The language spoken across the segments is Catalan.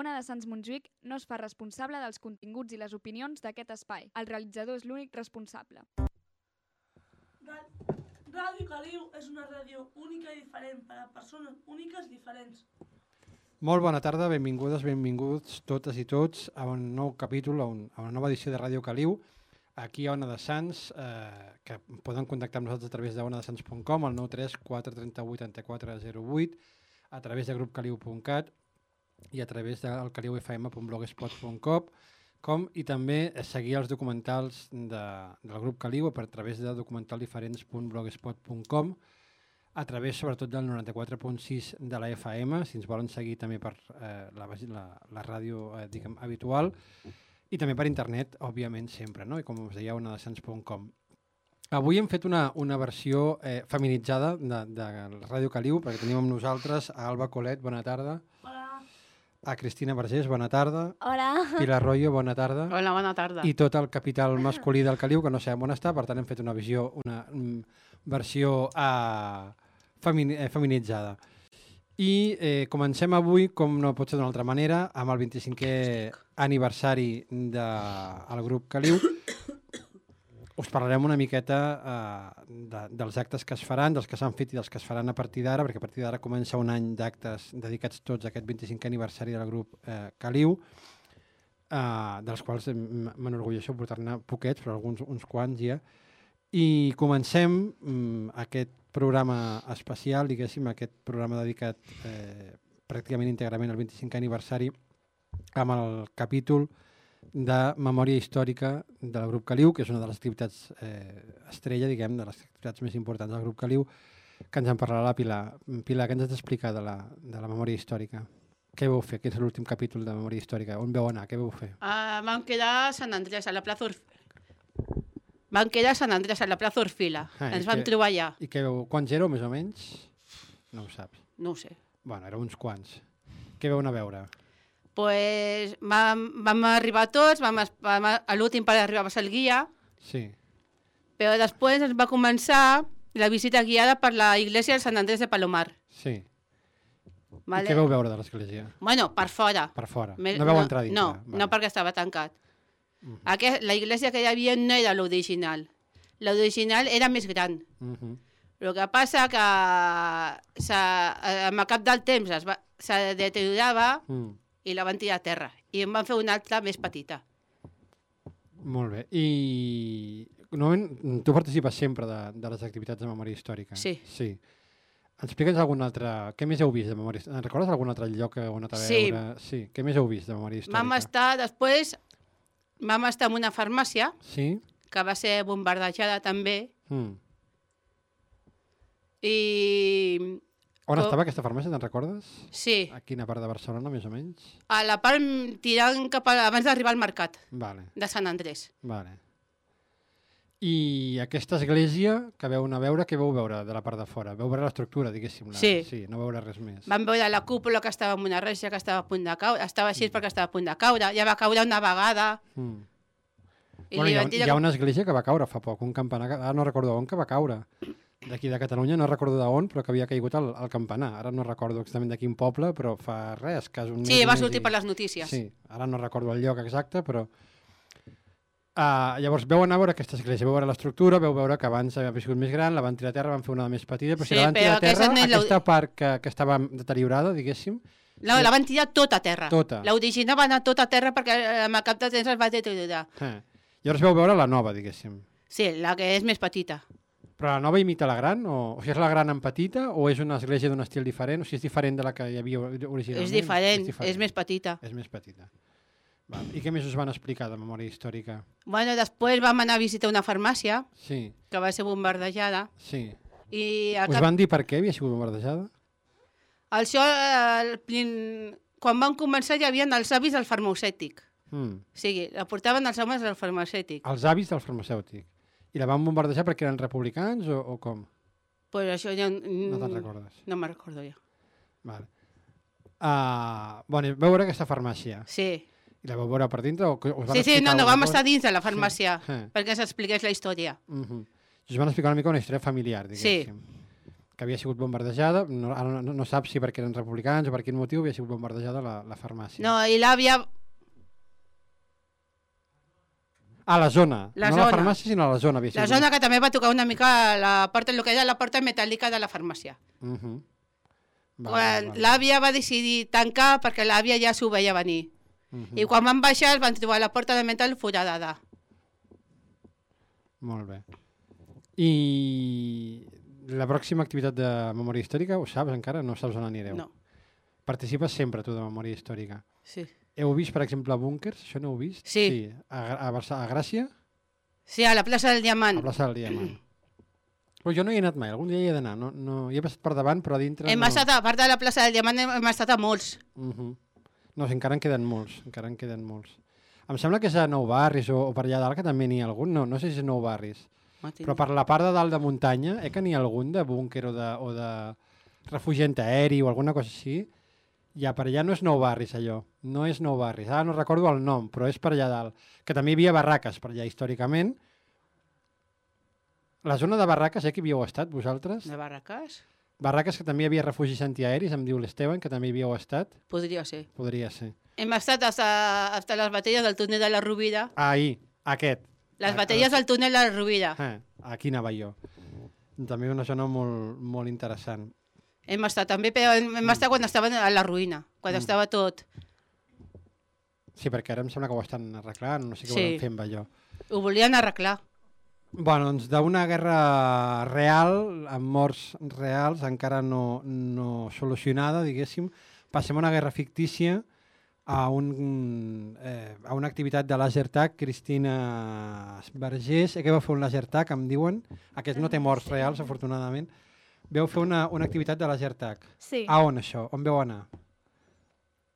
Ona de Sants Montjuïc no es fa responsable dels continguts i les opinions d'aquest espai. El realitzador és l'únic responsable. Ràdio Caliu és una ràdio única i diferent per a persones úniques i diferents. Molt bona tarda, benvingudes, benvinguts totes i tots a un nou capítol, a, un, a una nova edició de Ràdio Caliu, aquí a Ona de Sants, eh, que poden contactar amb nosaltres a través de onadesans.com, al 93 438 8408, a través de grupcaliu.cat i a través del caliufm.blogspot.com, com i també seguir els documentals de, del grup Caliu per a través de documentaldiferents.blogspot.com a través sobretot del 94.6 de la FM, si ens volen seguir també per eh, la, la, la ràdio eh, diguem, habitual, i també per internet, òbviament, sempre, no? i com us deia, onadesans.com. Avui hem fet una, una versió eh, feminitzada de, de Ràdio Caliu, perquè tenim amb nosaltres a Alba Colet, bona tarda, Hola. A Cristina Vergés, bona tarda, Hola. Pilar Royo, bona tarda, Hola, bona tarda. i tot el capital masculí del Caliu, que no sabem on està, per tant hem fet una visió, una mm, versió eh, femini, eh, feminitzada. I eh, comencem avui, com no pot ser d'una altra manera, amb el 25è aniversari del de, grup Caliu. Us parlarem una miqueta eh, de, dels actes que es faran, dels que s'han fet i dels que es faran a partir d'ara, perquè a partir d'ara comença un any d'actes dedicats tots a aquest 25è aniversari del grup eh, Caliu, eh, dels quals m'enorgulleixo portar-ne poquets, però alguns uns quants ja. I comencem mm, aquest programa especial, diguéssim, aquest programa dedicat eh, pràcticament íntegrament al 25è aniversari amb el capítol de memòria històrica del grup Caliu, que és una de les activitats eh, estrella, diguem, de les activitats més importants del grup Caliu, que ens en parlarà la Pilar. Pilar, què ens has d'explicar de, la, de la memòria històrica? Què vau fer? Aquest és l'últim capítol de memòria històrica. On veu anar? Què vau fer? Uh, vam quedar a Sant Andrés, a la plaça Orfila. Vam quedar a Sant Andrés, a la plaça Orfila. Ah, Ens vam què- trobar allà. I què veu? Quants éreu, més o menys? No ho saps. No ho sé. Bueno, éreu uns quants. Què veu anar a veure? Pues vam, vam arribar tots, vam, vam, a l'últim per arribar va ser el guia, Sí. però després ens va començar la visita guiada per la iglesia de Sant Andrés de Palomar. Sí. Vale? I què veu veure de l'església? Bueno, per fora. Per fora. Me- no veu entrar dintre? No, Vale. no perquè estava tancat. Mhm. Aquest, la iglesia que hi havia no era l'original. L'original era més gran. Mhm. El que passa que amb el cap del temps es va, se deteriorava Mm. I la van tirar a terra. I en van fer una altra més petita. Molt bé. I normalment tu participes sempre de, de les activitats de memòria històrica. Sí. Sí. Explica'ns algun altre... Què més heu vist de memòria històrica? Recordes algun altre lloc que heu anat a Sí. veure? Sí. Què més heu vist de memòria històrica? Vam estar, després, vam estar en una farmàcia Sí? que va ser bombardejada també Mm. i On Com- estava aquesta farmàcia, te'n recordes? sí, A quina part de Barcelona, més o menys? a la part tirant cap a, abans d'arribar al mercat Vale, de Sant Andrés. vale. I aquesta església que veu anar a veure, què veu veure de la part de fora? Veu veure l'estructura, diguéssim. La... Sí. Sí, no veure res més. Vam veure la cúpula que estava en una reixa que estava a punt de caure, estava així perquè estava a punt de caure, ja va caure una vegada Mm. i Bueno, hi, ha, hi ha una església que va caure fa poc, un campanar, ara no recordo on que va caure. D'aquí de Catalunya, no recordo d'on, però que havia caigut el, el campanar. Ara no recordo exactament de quin poble, però fa res, quasi un. Sí, va sortir i- per les notícies. Sí, ara no recordo el lloc exacte, però... Uh, llavors veu anar a veure aquesta església, veu veure l'estructura, veu veure que abans havia sigut més gran, la van tirar a terra, van fer una de més petita, però Sí, si la van tirar a aquesta terra, la- aquesta part que, que estava deteriorada, diguéssim, No, la van tirar tota a terra. Tota. L'original va anar tota a terra perquè eh, amb el cap de temps es va deteriorar. eh. llavors veu veure la nova, diguéssim. Sí, la que és més petita. Però la nova imita la gran? O, o sigui, és la gran en petita o és una església d'un estil diferent? O sigui, és diferent de la que hi havia originalment? És diferent, és més petita. És més petita. Val. I què més us van explicar de memòria històrica? Bueno, després vam anar a visitar una farmàcia Sí, que va ser bombardejada sí. i al Us cap... van dir per què havia sigut bombardejada? Això, el quan van començar hi havia els avis del farmacèutic. Mm. O sigui, la portaven els homes del farmacèutic. Els avis del farmacèutic. I la van bombardejar perquè eren republicans o, o com? Pues això ja... No te'n recordes? No me'n recordo jo. Vale. Uh, bueno, vau veure aquesta farmàcia. Sí. I la vau veure per dintre? O van Sí, sí, no, no, vam cosa? estar dins de la farmàcia Sí. perquè s'expliqués la història. Uh -huh. Us van explicar una mica una història familiar, diguéssim. que havia sigut bombardejada, no, ara no, no sap si perquè eren republicans o per quin motiu havia sigut bombardejada la, la farmàcia. No, i l'àvia... A la zona, La no zona. la farmàcia, sinó a la zona La zona que també va tocar una mica la porta, el que era la porta metàl·lica de la farmàcia. Uh -huh. Quan l'àvia va decidir tancar perquè l'àvia ja s'ho veia venir. Uh -huh. I quan van baixar van trobar la porta de metal foradada. Molt bé. I la pròxima activitat de memòria històrica, ho saps encara? No saps on anireu? No, Participes sempre tu de memòria històrica. sí. Heu vist, per exemple, búnkers? Això no heu vist? Sí. sí. A, a, Barça, a Gràcia? Sí, a la plaça del Diamant. A plaça del Diamant. Però jo no hi he anat mai, algun dia hi he d'anar. No, no, hi he passat per davant, però a dintre Hem no... estat, a part de la plaça del Diamant, hem estat a molts. Uh -huh. No, sí, encara en queden molts, encara en queden molts. Em sembla que és a Nou Barris o, o per allà dalt que també n'hi ha algun, no, no sé si és Nou Barris. Però per la part de dalt de muntanya, eh, que n'hi ha algun de búnquer o de, o de refugiant aeri o alguna cosa així, ja per allà no és Nou Barris allò, no és Nou Barris, ara no recordo el nom, però és per allà dalt, que també hi havia barraques per allà històricament. La zona de barraques, eh, que hi havíeu estat vosaltres? De Barracàs? Barraques que també hi havia refugis antiaeris, em diu l'Esteban, que també hi havíeu estat, Podria ser. podria ser. Hem estat hasta, hasta les batalles del túnel de la Rovira. Ahir, aquest. Les Ah, batalles del túnel de la Rovira. Eh, aquí anava jo. També una zona molt, molt interessant. Hem estat també, però hem, hem estat quan estaven a la ruïna, quan Mm. estava tot. Sí, perquè ara em sembla que ho estan arreglant, no sé què Sí. volen fer amb allò. Ho volien arreglar. Bueno, doncs d'una guerra real, amb morts reals, encara no, no solucionada, diguéssim, passem a una guerra fictícia, a, un, eh, a una activitat de laser tag, Cristina Vergés, eh, que vau fer un laser tag, em diuen, aquest no té morts reals, afortunadament, veu fer una, una activitat de laser tag. Sí. A on això? On veu anar?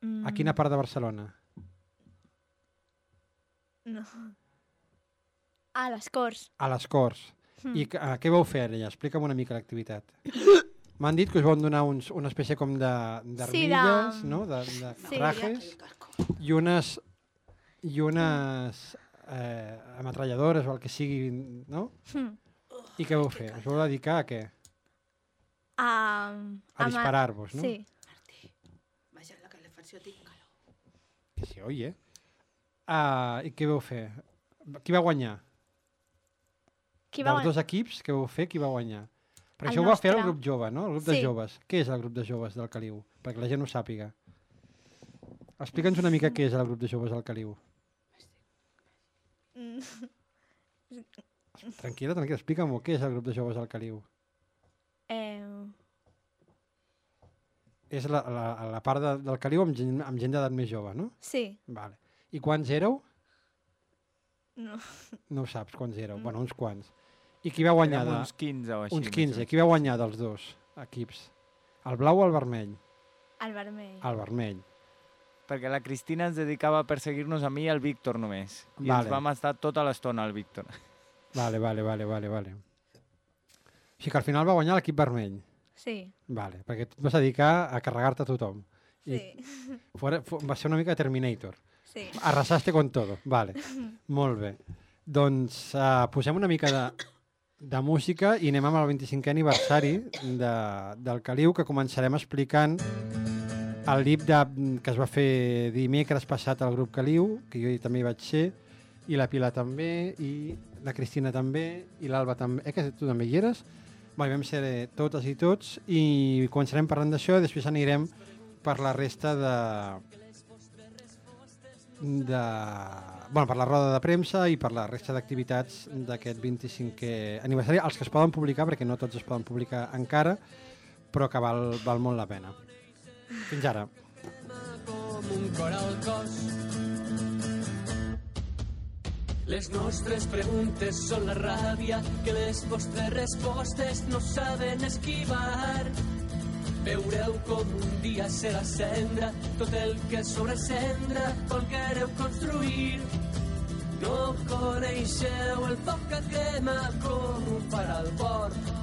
Mm, A quina part de Barcelona? No. A les Corts. A les Corts. Mm. I que- eh, què vau fer allà? Explica'm una mica l'activitat. M'han dit que us van donar uns, una espècie com de- d'armilles, Sí, de- no? de, de Sí, trajes, i unes, i unes eh, ametralladores o el que sigui, no? Mm. I què vau fer? Us vau dedicar a què? A, A disparar-vos, no? Sí. Vaja, la calefacció tinc calor. Que sí, oi, eh? Ah, I què vau fer? Qui va guanyar? Qui va Dels dos equips, què vau fer? Qui va guanyar? Perquè El això ho va fer el nostre. grup jove, no? El grup de Sí. joves. Què és el grup de joves del Caliu? Perquè la gent ho sàpiga. Explica'ns una mica què és el grup de joves del Caliu. Mm. Tranquil·la, tranquil·la, explica'm-ho. Què és el grup de joves del Caliu? Eh, És la, la, la part de, del Caliu amb gent, amb gent d'edat més jove, no? sí. Vale. I quants éreu? No. No ho saps, quants éreu. Mm. Bueno, uns quants. I qui va guanyar? Érem De... uns 15 o així. Uns més o 15. menys. Qui va guanyar dels dos equips? El blau o el vermell? El vermell. El vermell. Perquè la Cristina ens dedicava a perseguir-nos a mi i al Víctor només. I Vale. ens vam estar tota l'estona al Víctor. Vale, vale, vale, vale, vale. O sigui que al final va guanyar l'equip vermell. Sí. Vale, perquè tu et vas dedicar a carregar-te a tothom. I Sí. fora, fu- va ser una mica Terminator. Sí. Arrasaste con todo. Vale, molt bé. Doncs uh, posem una mica de, de música i anem amb el 25è aniversari de, del Caliu, que començarem explicant el LIB de, que es va fer dimecres passat al grup Caliu, que jo també hi vaig ser, i la Pilar també, i la Cristina també, i l'Alba també. Eh, que tu també hi eres? Bé, vam ser eh, totes i tots, i començarem parlant d'això, i després anirem per la resta de, de, bueno, per la roda de premsa i per la resta d'activitats d'aquest 25è aniversari, els que es poden publicar, perquè no tots es poden publicar encara, però que val, val molt la pena. Fins ara. com un cor al cos. Les nostres preguntes són la ràbia que les vostres respostes no saben esquivar. Veureu com un dia serà cendra tot el que sobre cendra volguereu construir. No coneixeu el foc que crema com ho farà el port.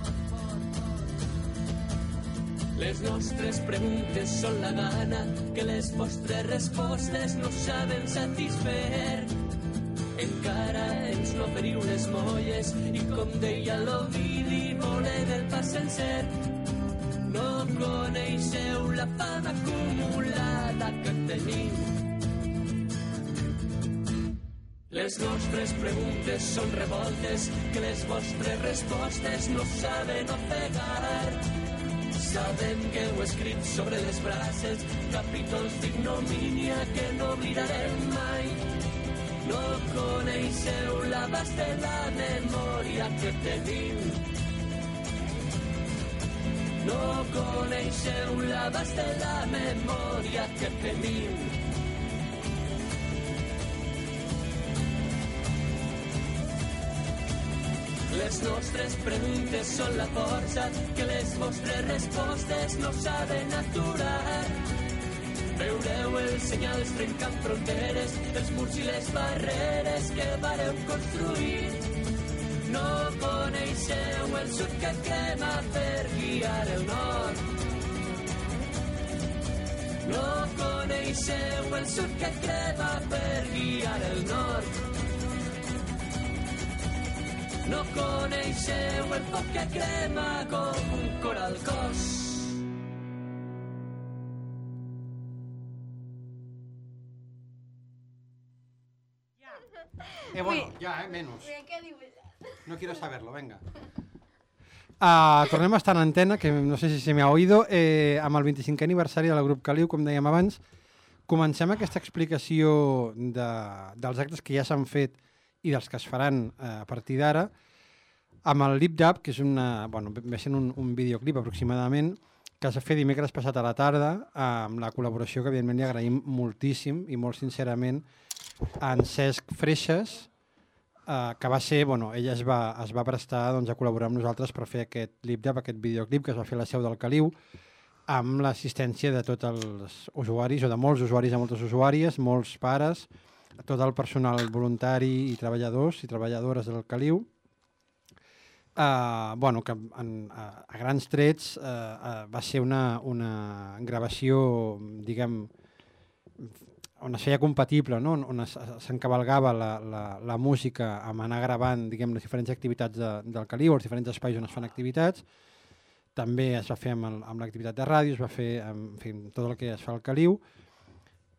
Les nostres preguntes són la gana que les vostres respostes no saben satisfer. Encara ens no feriu les molles i com deia l'Ovidi volem el pa sencer. coneixeu la fama acumulada que tenim. Les nostres preguntes són revoltes que les vostres respostes no saben ofegar. Sabem que heu escrit sobre les braces capítols d'ignomínia que no oblidarem mai. No coneixeu l'abast de la memòria que tenim. No coneixeu l'abast de la memòria que tenim. Les nostres preguntes són la força que les vostres respostes no saben aturar. Veureu els senyals trencant fronteres, els murs i les barreres que vareu construir. No coneixeu el sud que crema per guiar el nord. No coneixeu el sud que crema per guiar el nord. No coneixeu el foc que crema com un cor al cos. Eh, bueno, ya, eh, menos. No quiero saberlo, venga. Uh, tornem a estar en antena, que no sé si se m'ha oído, eh, amb el 25è aniversari del grup Caliu, com dèiem abans. Comencem aquesta explicació de, dels actes que ja s'han fet i dels que es faran eh, a partir d'ara, amb el Lip Dub, que és una, bueno, ve sent un, un videoclip aproximadament, que es va fer dimecres passat a la tarda, amb la col·laboració que evidentment li agraïm moltíssim i molt sincerament a en Cesc Freixes, eh, que va ser, bueno, ella es va, es va prestar doncs, a col·laborar amb nosaltres per fer aquest Lip Dub, aquest videoclip que es va fer a la seu del Caliu, amb l'assistència de tots els usuaris, o de molts usuaris i moltes usuàries, molts pares, tot el personal voluntari i treballadors i treballadores del Caliu, Uh, bueno, que en, a, a grans trets uh, uh, va ser una, una gravació, diguem, on es feia compatible, no? on es- s'encavalgava la, la, la música amb anar gravant diguem, les diferents activitats de, del Caliu, els diferents espais on es fan activitats. També es va fer amb, amb l'activitat de ràdio, es va fer amb, en fi, tot el que es fa al Caliu.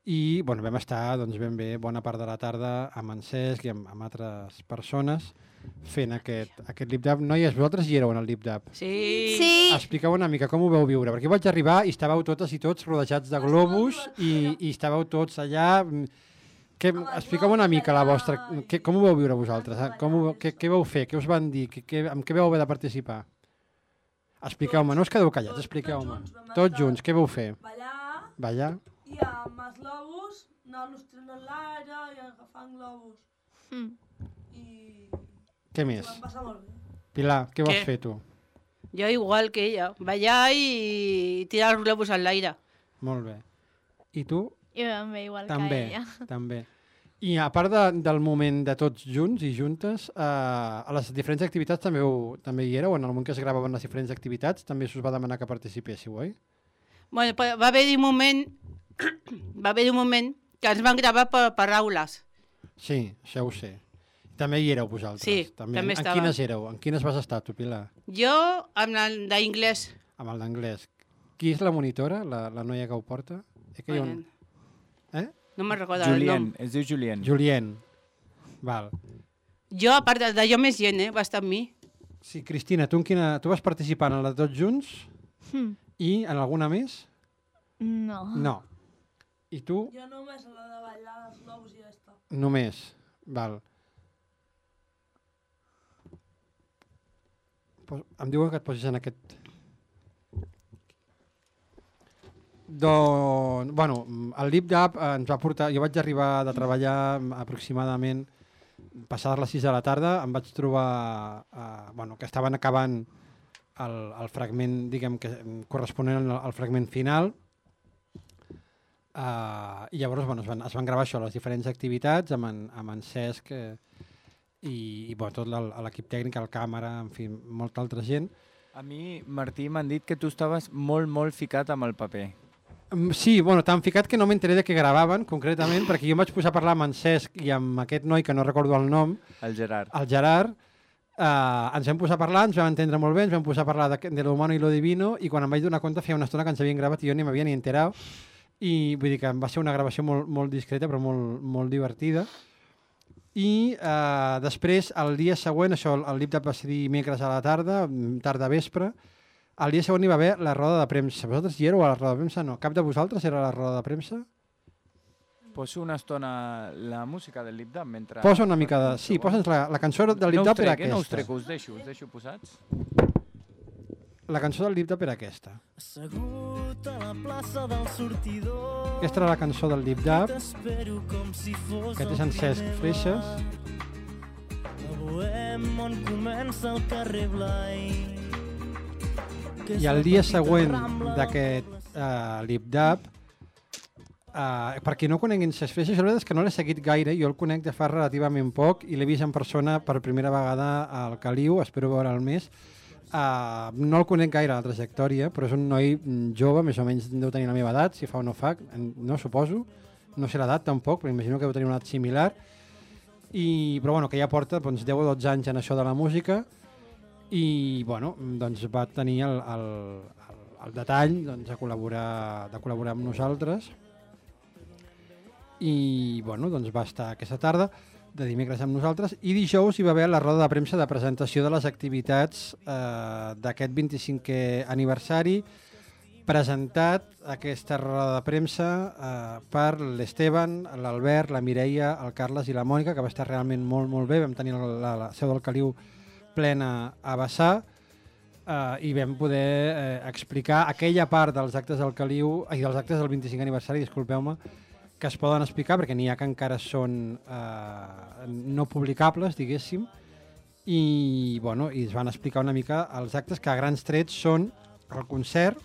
I bueno, vam estar doncs, ben bé bona part de la tarda amb en Cesc i amb, amb altres persones fent aquest, aquest lip dub. Noies, vosaltres hi éreu en el lip dub? Sí. Sí, Expliqueu una mica com ho veu viure, perquè vaig arribar i estàveu totes i tots rodejats de globus i, i estàveu tots allà... Que, expliqueu una mica la vostra... Que, com ho veu viure vosaltres? Eh? Com ho, què, què veu fer? Què us van dir? Que, que, amb què veu haver de participar? Expliqueu-me, no us quedeu callats, expliqueu-me. Tots junts què veu fer? Ballar Ballar? i amb els globus anar-nos tirant l'aire i agafant globus. Mm. I Què ho més? Pilar, què vas Què? fer tu? Yo igual que ella. Ballar y tirar los globos al aire. Molt bé. I tu? jo també igual També, que ella. també. I a part de, del moment de tots junts i juntes, eh, a les diferents activitats també, heu, també hi éreu? En el moment que es gravaven les diferents activitats també us va demanar que participéssiu, oi? Bueno, va haver un moment, va haver un moment que ens van gravar per paraules. Sí, això ho sé. També hi éreu vosaltres. Sí, també en, en estava. quines éreu? En quines vas estar tu, Pilar? Jo amb el d'inglès. Amb el d'anglès. Qui és la monitora, la, la noia que ho porta? Eh, que hi ha un... Eh? No me'n recordo el Julien, nom. es diu Julien. Julien. Val. Jo, a part de- d'allò més gent, eh, va estar amb mi. Sí, Cristina, tu, en quina... tu vas participar en la de tots junts Hmm. i en alguna més? No. No. I tu? Jo només la de ballar els globus i ja està. Només. Val. Em diuen que et posis en aquest... Doncs, bueno, el Lip Dub eh, ens va portar... Jo vaig arribar de treballar mm, aproximadament passades les 6 de la tarda, em vaig trobar eh, bueno, que estaven acabant el, el fragment, diguem, que mm, corresponent al, al fragment final, Uh, I llavors bueno, es, van, es van gravar això, les diferents activitats amb en, amb en Cesc eh, i, i bueno, tot l'equip tècnic, el càmera, en fi, molta altra gent. A mi, Martí, m'han dit que tu estaves molt, molt ficat amb el paper. Mm, Sí, bueno, tan ficat que no m'enteré de què gravaven concretament, perquè jo em vaig posar a parlar amb en Cesc i amb aquest noi que no recordo el nom, El Gerard. el Gerard, Uh, ens vam posar a parlar, ens vam entendre molt bé, ens vam posar a parlar de, de lo humano i lo divino, i quan em vaig donar compte feia una estona que ens havien gravat i jo ni m'havia ni enterat, i vull dir que va ser una gravació molt, molt discreta però molt, molt divertida. I uh, després, el dia següent, això, el, LipDap va ser dimecres a la tarda, mm, tarda vespre, el dia següent hi va haver la roda de premsa. Vosaltres hi éreu a la roda de premsa? No. Cap de vosaltres era a la roda de premsa? Poso una estona la música del Lip Dub mentre... Posa una mica de... Sí, posa'ns la, la cançó del no LipDap era trec, eh? No us aquesta. trec, us deixo, us deixo posats. La cançó del LipDap era aquesta. Assegut a la plaça del sortidor Aquesta era la cançó del. T'espero com si fos Aquest és en Cesc Bohem on comença el carrer Blai que és I el dia següent d'aquest uh, LipDap, uh, per qui no coneguin Cesc Freixes, la veritat és que no l'he seguit gaire, jo el conec de fa relativament poc i l'he vist en persona per primera vegada al Caliu, espero veure'l més. Uh, no el conec gaire la trajectòria, però és un noi mm, jove, més o menys deu tenir la meva edat, si fa o no fa, no suposo, no sé l'edat tampoc, però imagino que deu tenir una edat similar, i, però bueno, que ja porta doncs, 10 o 12 anys en això de la música, i bueno, doncs va tenir el, el, el, el detall doncs, de, col·laborar, de col·laborar amb nosaltres. I bueno, doncs va estar aquesta tarda de dimecres amb nosaltres i dijous hi va haver la roda de premsa de presentació de les activitats eh, d'aquest 25è aniversari presentat aquesta roda de premsa eh, per l'Esteban, l'Albert, la Mireia, el Carles i la Mònica, que va estar realment molt, molt bé. Vam tenir la, la, la seu del Caliu plena a vessar eh, i vam poder eh, explicar aquella part dels actes del Caliu i dels actes del 25 aniversari, disculpeu-me, que es poden explicar perquè n'hi ha que encara són eh, no publicables, diguéssim, i, bueno, i es van explicar una mica els actes que a grans trets són el concert,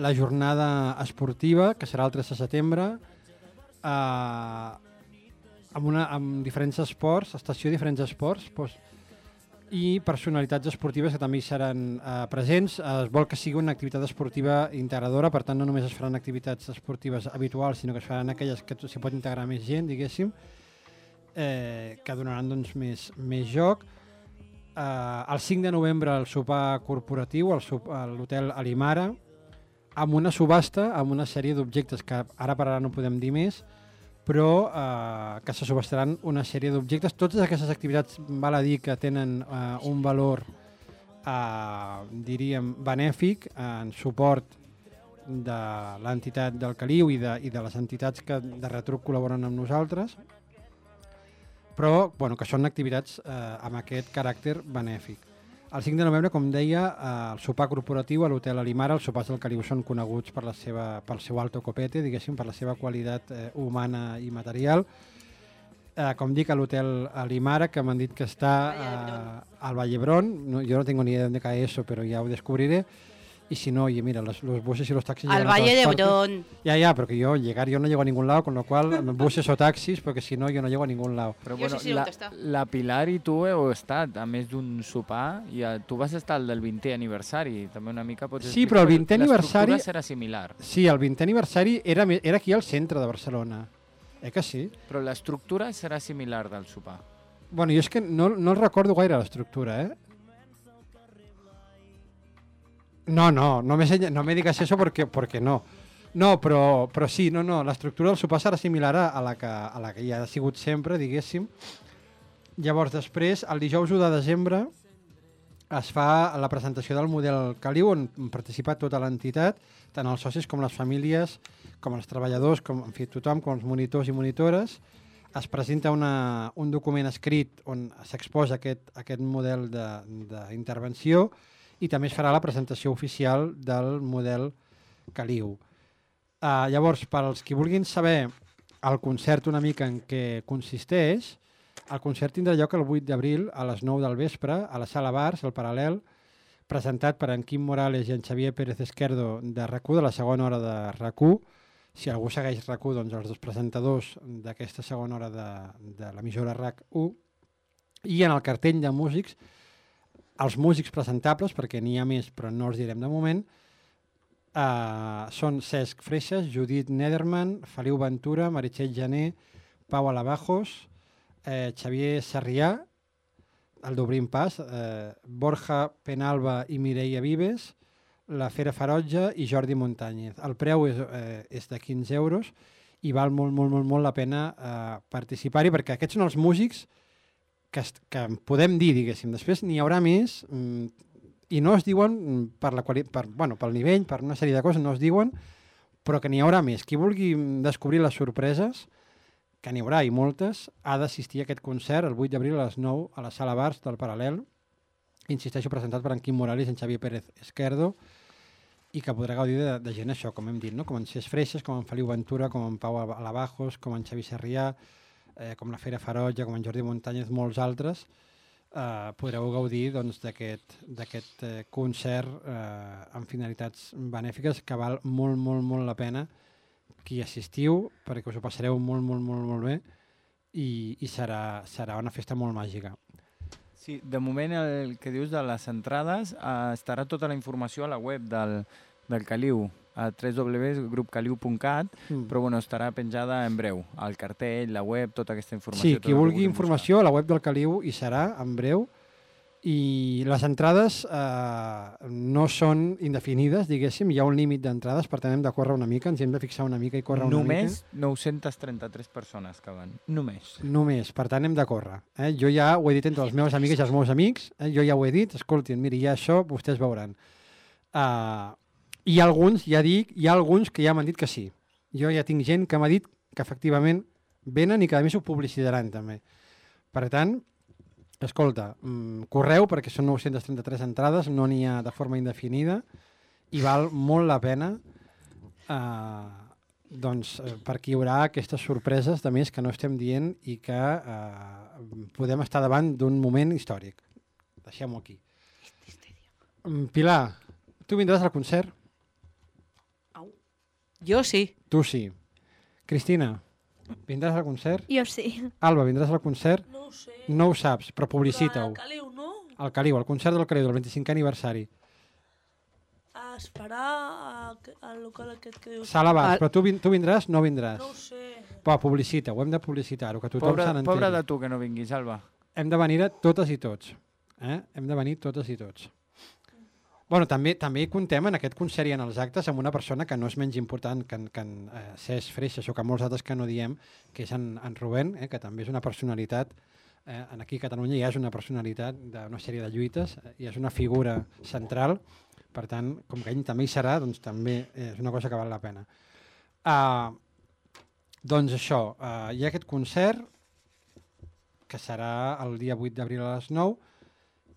la jornada esportiva, que serà el 3 de setembre, eh, amb, una, amb diferents esports, estació de diferents esports, doncs, i personalitats esportives que també hi seran eh, presents. Es vol que sigui una activitat esportiva integradora, per tant no només es faran activitats esportives habituals, sinó que es faran aquelles que s'hi pot integrar més gent, diguéssim, eh, que donaran doncs, més, més joc. Eh, el 5 de novembre el sopar corporatiu a l'hotel Alimara, amb una subhasta, amb una sèrie d'objectes que ara per ara no podem dir més, però eh, que se subhastaran una sèrie d'objectes. Totes aquestes activitats, val a dir que tenen eh, un valor, eh, diríem, benèfic, en suport de l'entitat del Caliu i de, i de les entitats que de retruc col·laboren amb nosaltres, però bueno, que són activitats eh, amb aquest caràcter benèfic. El 5 de novembre, com deia, el sopar corporatiu a l'Hotel Alimara, els sopars del Cariu són coneguts per la seva, pel seu alto copete, diguéssim, per la seva qualitat eh, humana i material. Eh, com dic, a l'Hotel Alimara, que m'han dit que està eh, al Vallebron, no, jo no tengo ni idea de dónde cae eso, pero ya ho descubriré. Y si no, oye, mira, los, los buses y los taxis Al a Valle de. Brón. Ya, ya, pero que yo llegar yo no llego a ningún lado, con lo cual buses o taxis, porque si no yo no llego a ningún lado. Però, Jo sí on la, està. la Pilar i tu heu estat a més d'un sopar i eh, tu vas estar al del 20è aniversari. També una mica pots Sí, però el 20è aniversari- L'estructura serà similar, Sí, el 20è aniversari era, me- era aquí al centre de Barcelona. Eh que sí? però l'estructura serà similar del sopar. Bueno, jo és que no, no el recordo gaire l'estructura, eh? No, no, no me, no me digas eso porque, porque no. No, però, però sí, no, no, l'estructura del sopar serà similar a, la que, a la que ja ha sigut sempre, diguéssim. Llavors, després, el dijous 1 de desembre, es fa la presentació del model Caliu, on participa tota l'entitat, tant els socis com les famílies, com els treballadors, com en fi, tothom, com els monitors i monitores. Es presenta una, un document escrit on s'exposa aquest, aquest model de- d'intervenció i també es farà la presentació oficial del model Caliu. Uh, llavors, per als qui vulguin saber el concert una mica en què consisteix, el concert tindrà lloc el 8 d'abril a les 9 del vespre a la Sala Bars, al Paral·lel, presentat per en Quim Morales i en Xavier Pérez Esquerdo de rac de la segona hora de rac Si algú segueix rac doncs els dos presentadors d'aquesta segona hora de, de l'emissora RAC1. I en el cartell de músics, els músics presentables, perquè n'hi ha més però no els direm de moment, Uh, són Cesc Freixas, Judit Nederman, Feliu Ventura, Meritxell Jané, Pau Alabajos, eh, Xavier Sarrià, el d'Obrim Pas, eh, Borja Penalba i Mireia Vives, la Fera Ferotge i Jordi Muntanyez. El preu és, eh, és de 15 euros i val molt, molt, molt, molt la pena eh, participar-hi perquè aquests són els músics que, que en podem dir, diguéssim. Després n'hi haurà més mm, i no es diuen mm, per, la per, bueno, pel nivell, per una sèrie de coses, no es diuen, però que n'hi haurà més. Qui vulgui mm, descobrir les sorpreses, que n'hi haurà i moltes, ha d'assistir a aquest concert el 8 d'abril a les 9 a la Sala Bars del Paral·lel, insisteixo, presentat per en Quim Morales i en Xavier Pérez Esquerdo, i que podrà gaudir de, de gent això, com hem dit, no? com en Cés Freixes, com en Feliu Ventura, com en Pau Alabajos, com en Xavi Sarrià, eh, com la Fera Ferotge, com en Jordi Muntanyez, molts altres, eh, podreu gaudir doncs, d'aquest d'aquest, eh, concert eh, amb finalitats benèfiques que val molt, molt, molt la pena que hi assistiu, perquè us ho passareu molt, molt, molt, molt bé i, i serà, serà una festa molt màgica. Sí, de moment el que dius de les entrades eh, estarà tota la informació a la web del, del Caliu, a www.grupcaliu.cat, Mm. però bueno, estarà penjada en breu, el cartell, la web, tota aquesta informació. Sí, qui vulgui informació a la web del Caliu hi serà en breu i les entrades eh, no són indefinides, diguéssim, hi ha un límit d'entrades, per tant hem de córrer una mica, ens hem de fixar una mica i córrer buscar. una Només mica. 933 persones que van. Només. Només, per tant hem de córrer. Eh? Jo ja ho he dit entre les meves amigues i els meus amics, eh? jo ja ho he dit, escoltin, miri, ja això vostès veuran. Uh, ha alguns, ja dic, hi ha alguns que ja m'han dit que sí. Jo ja tinc gent que m'ha dit que efectivament venen i que a més ho publicitaran també. Per tant, escolta, mm, correu perquè són 933 entrades, no n'hi ha de forma indefinida i val molt la pena eh, doncs, eh, perquè hi haurà aquestes sorpreses de més que no estem dient i que eh, podem estar davant d'un moment històric. Deixem-ho aquí. Mm, Pilar, tu vindràs al concert? Jo sí. Tu sí. Cristina, vindràs al concert? Jo sí. Alba, vindràs al concert? No ho sé. No ho saps, però publicita-ho. al Caliu, no? El Caliu, el concert del Caliu del 25è aniversari. Es farà al al local aquest que dius. Sala Bas, però tu, vin tu vindràs? No vindràs. No ho sé. Però publicita, ho hem de publicitar-ho, que tothom Pobre, se n'enteri. pobre de tu que no vinguis, Alba. Hem de venir totes i tots. Eh? Hem de venir totes i tots. Bueno, també també comptem en aquest concert i en els actes amb una persona que no és menys important que en, que en eh, Cesc Freixas o que molts altres que no diem, que és en, en Rubén, eh, que també és una personalitat, eh, en aquí a Catalunya ja és una personalitat d'una sèrie de lluites eh, i és una figura central, per tant, com que ell també hi serà, doncs també eh, és una cosa que val la pena. Uh, doncs això, uh, hi ha aquest concert que serà el dia 8 d'abril a les 9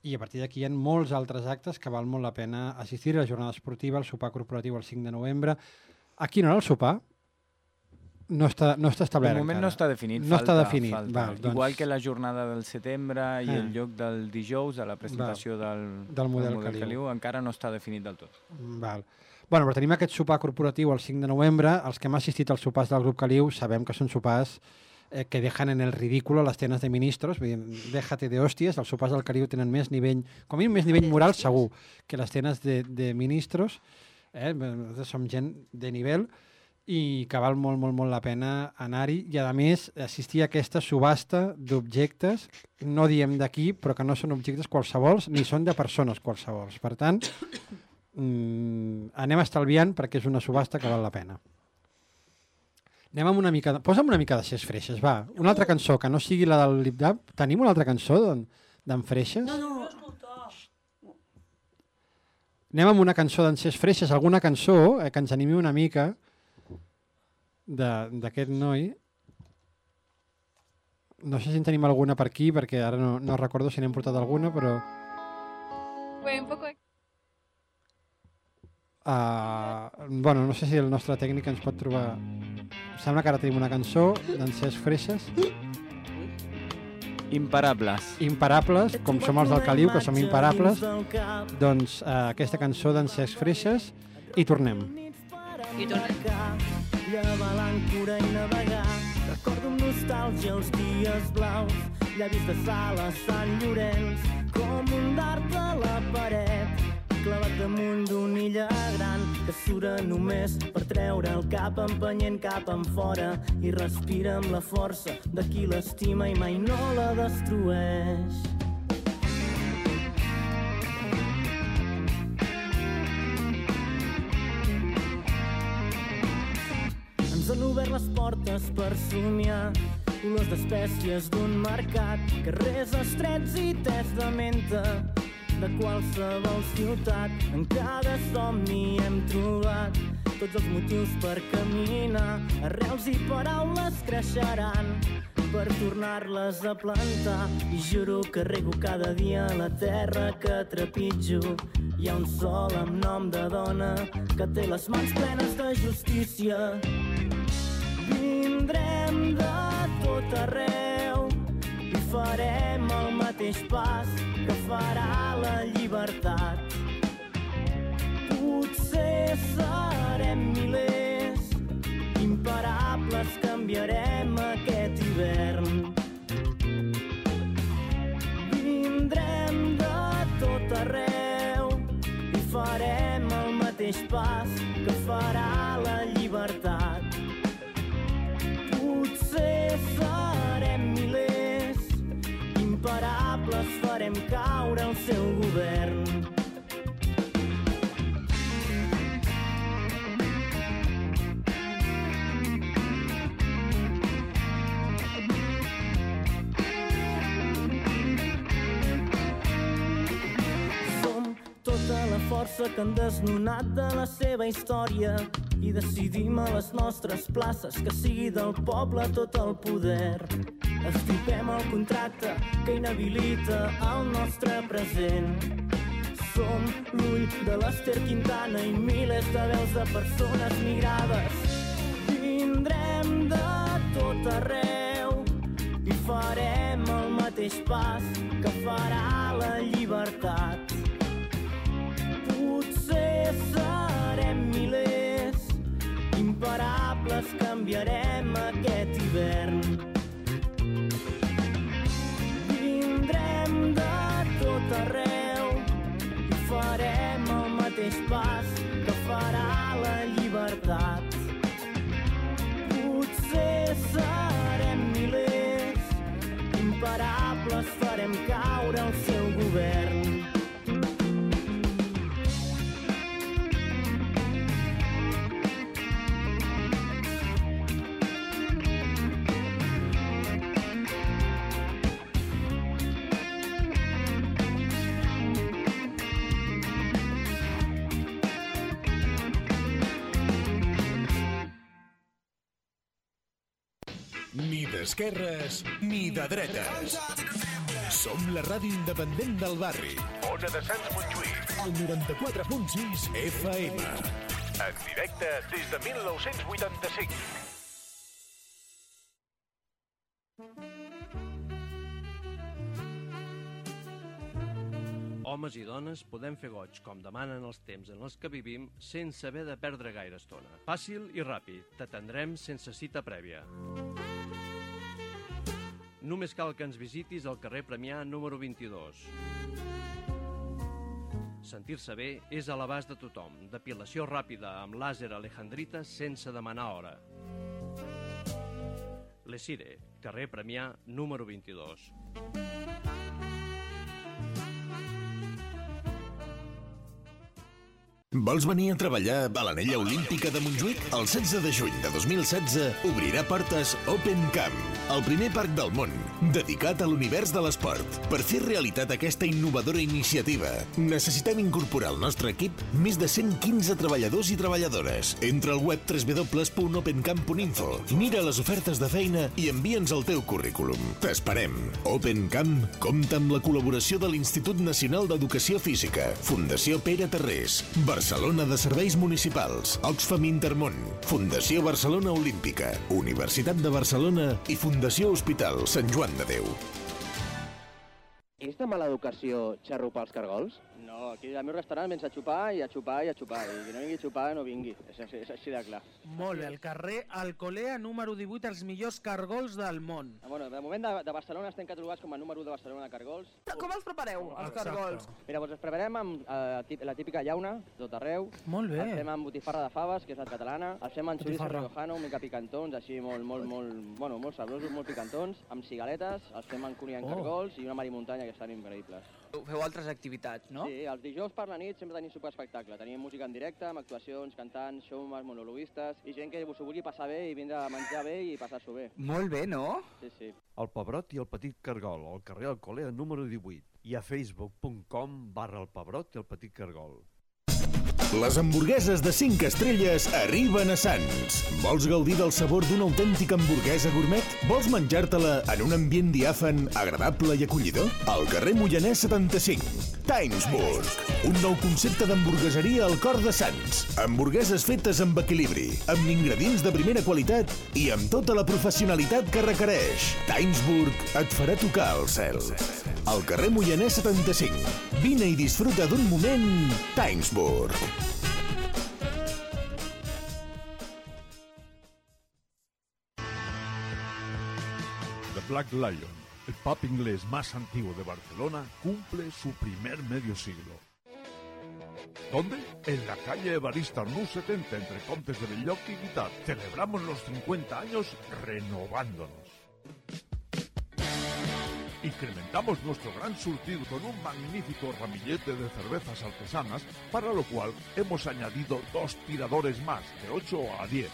i a partir d'aquí hi ha molts altres actes que val molt la pena assistir a la jornada esportiva, el sopar corporatiu el 5 de novembre. A quina hora el sopar? No està, no està De establert moment encara. no està definit. No falta, està definit, Falta. val, doncs- Igual que la jornada del setembre i Ah. el lloc del dijous a la presentació del, Del model Caliu. Caliu encara no està definit del tot. Val. Bueno, però tenim aquest sopar corporatiu el 5 de novembre. Els que hem assistit als sopars del grup Caliu sabem que són sopars eh, que dejan en el ridículo les tenes de ministros, vull dir, déjate de hòsties, els sopars del Caliu tenen més nivell, com a mínim més nivell moral segur que les tenes de, de ministros, eh? nosaltres som gent de nivell i que val molt, molt, molt la pena anar-hi i a més assistir a aquesta subhasta d'objectes, no diem d'aquí, però que no són objectes qualsevols ni són de persones qualsevols. Per tant, mm, anem estalviant perquè és una subhasta que val la pena. Anem amb una mica... De... Posa'm una mica de Cés Freixes, va. Una altra cançó, que no sigui la del Lip Dab. Tenim una altra cançó d'en Freixes? No, no. escoltar. Anem amb una cançó d'en Cés Freixes, alguna cançó eh, que ens animi una mica de- d'aquest noi. No sé si en tenim alguna per aquí, perquè ara no, no recordo si n'hem portat alguna, però... Fue un poco... Uh, bueno, no sé si el nostre tècnic ens pot trobar... Em sembla que ara tenim una cançó d'en Cesc Freixes. Imparables. Imparables, com som els del Caliu, que som imparables. Doncs uh, aquesta cançó d'en Cesc Freixes i tornem. I tornem. Llevar l'àncora i navegar. Recordo amb nostàlgia els dies blaus, llavis de sal a Sant Llorenç, com un dart a la paret, clavat damunt d'una illa gran que sura només per treure el cap empenyent cap enfora i respira amb la força de qui l'estima i mai no la destrueix. Ens han obert les portes per somiar colors d'espècies d'un mercat, carrers estrets i tests de menta de qualsevol ciutat. En cada somni hem trobat tots els motius per caminar. Arrels i paraules creixeran per tornar-les a plantar. I juro que rego cada dia la terra que trepitjo. Hi ha un sol amb nom de dona que té les mans plenes de justícia. Vindrem de tot arreu farem el mateix pas que farà la llibertat. Seu govern. Som tota la força que han desnonat de la seva història i decidim a les nostres places que sigui del poble tot el poder. Estipem el contracte que inhabilita el nostre present. Som l'ull de l'Ester Quintana i milers de veus de persones migrades. Vindrem de tot arreu i farem el mateix pas que farà la llibertat. Potser serem milers, imparables canviarem aquest arreu i farem el mateix pas que farà la llibertat. Potser serem milers, imparables farem caure d'esquerres ni de dretes. Som la ràdio independent del barri. Ona de Sants Montjuïc. El 94.6 FM. En directe des de 1985. Homes i dones podem fer goig com demanen els temps en els que vivim sense haver de perdre gaire estona. Fàcil i ràpid, t'atendrem sense cita prèvia. Només cal que ens visitis al carrer Premià número 22. Sentir-se bé és a l'abast de tothom. Depilació ràpida amb làser alejandrita sense demanar hora. Lesire, carrer Premià número 22. Vols venir a treballar a l'anella olímpica de Montjuïc? El 16 de juny de 2016 obrirà portes Open Camp, el primer parc del món dedicat a l'univers de l'esport. Per fer realitat aquesta innovadora iniciativa, necessitem incorporar al nostre equip més de 115 treballadors i treballadores. Entra al web www.opencamp.info, mira les ofertes de feina i envia'ns el teu currículum. T'esperem. Open Camp compta amb la col·laboració de l'Institut Nacional d'Educació Física, Fundació Pere Tarrés, Barcelona de Serveis Municipals, Oxfam Intermón, Fundació Barcelona Olímpica, Universitat de Barcelona i Fundació Hospital Sant Joan de Déu. És de mala educació xarrupar els cargols? No, aquí al meu restaurant vens a xupar i a xupar i a xupar. I qui no vingui a xupar, no vingui. És, així- és així de clar. Molt bé, el carrer Alcolea número 18, els millors cargols del món. Ah, Bueno, de moment de, de Barcelona estem catalogats com a número 1 de Barcelona de cargols. Com els prepareu, els Exacte. cargols? Mira, doncs els preparem amb eh, la típica llauna, tot arreu. Molt bé. Els fem amb botifarra de faves, que és la catalana. Els fem amb xoriço riojano, mica picantons, així molt, molt, molt, bueno, molt sabrosos, molt picantons. Amb cigaletes, els fem amb cunyant Oh. cargols i una marimuntanya que estan increïbles. Feu altres activitats, no? Sí, els dijous per la nit sempre tenim superespectacle. Tenim música en directe, amb actuacions, cantants, showmans, monologuistes i gent que s'ho vulgui passar bé i vindre a menjar bé i passar-s'ho bé. Molt bé, no? Sí, sí. El Pebrot i el Petit Cargol, al carrer Alcolea número 18 i a facebook.com barra el Pebrot i el Petit Cargol. Les hamburgueses de 5 estrelles arriben a Sants. Vols gaudir del sabor d'una autèntica hamburguesa gourmet? Vols menjar-te-la en un ambient diàfan, agradable i acollidor? Al carrer Moianès 75. Timesburg. Un nou concepte d'hamburgueseria al cor de Sants. Hamburgueses fetes amb equilibri, amb ingredients de primera qualitat i amb tota la professionalitat que requereix. Timesburg et farà tocar el cel. Al carrer Moianès 75. Vine i disfruta d'un moment Timesburg. The Black Lion, el pub inglés más antiguo de Barcelona, cumple su primer medio siglo. ¿Dónde? En la calle Evarista Arnús 70, entre Contes de Belloc y Guitar. Celebramos los 50 años renovándonos. Incrementamos nuestro gran surtido con un magnífico ramillete de cervezas artesanas, para lo cual hemos añadido dos tiradores más, de 8 a 10.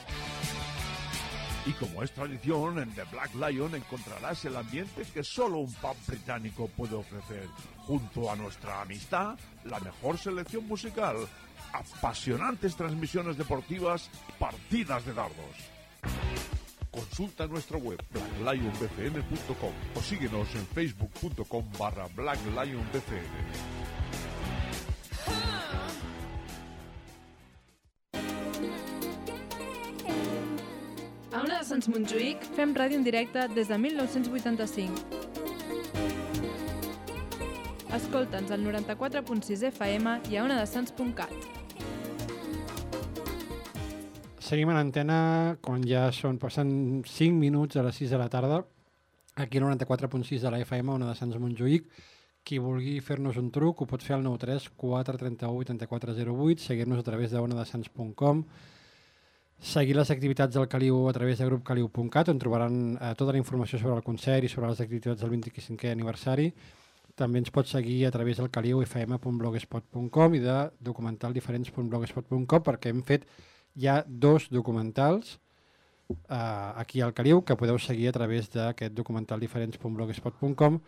Y como es tradición, en The Black Lion encontrarás el ambiente que solo un pub británico puede ofrecer. Junto a nuestra amistad, la mejor selección musical, apasionantes transmisiones deportivas, partidas de dardos. Consulta nuestra web blacklionbcn.com o síguenos en facebook.com barra blacklionbcn. A una de Sants Montjuïc fem ràdio en directe des de 1985. Escolta'ns al 94.6 FM i a onadesans.cat. Seguim en antena quan ja són passant 5 minuts a les 6 de la tarda aquí al 94.6 de la FM, ona de Sants Montjuïc. Qui vulgui fer-nos un truc ho pot fer al 93 431 8408, seguir-nos a través de onadesans.com, seguir les activitats del Caliu a través de grupcaliu.cat, on trobaran eh, tota la informació sobre el concert i sobre les activitats del 25è aniversari. També ens pot seguir a través del caliufm.blogspot.com i de documentaldiferents.blogspot.com perquè hem fet ja dos documentals uh, aquí al Caliu que podeu seguir a través d'aquest documentaldiferents.blogspot.com